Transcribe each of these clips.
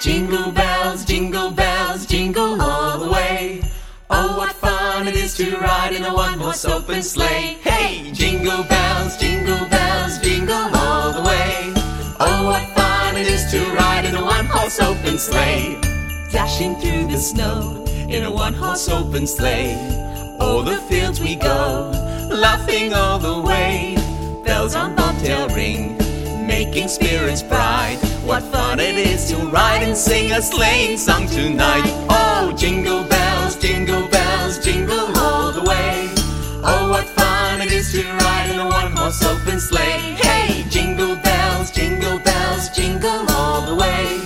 Jingle bells, jingle bells, jingle all the way. Oh, what fun it is to ride in a one horse open sleigh. Hey, jingle bells, jingle bells, jingle all the way. Oh, what fun it is to ride in a one horse open sleigh. Dashing through the snow in a one horse open sleigh. O'er the fields we go, laughing all the way. Bells on bobtail ring, making spirits bright. What fun it is to ride and sing a sleighing song tonight. Oh, jingle bells, jingle bells, jingle all the way. Oh, what fun it is to ride in a one horse open sleigh. Hey, jingle bells, jingle bells, jingle all the way.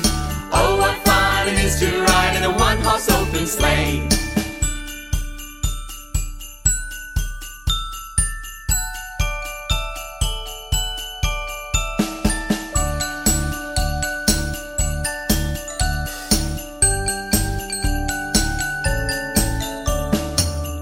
Oh, what fun it is to ride in a one horse open sleigh.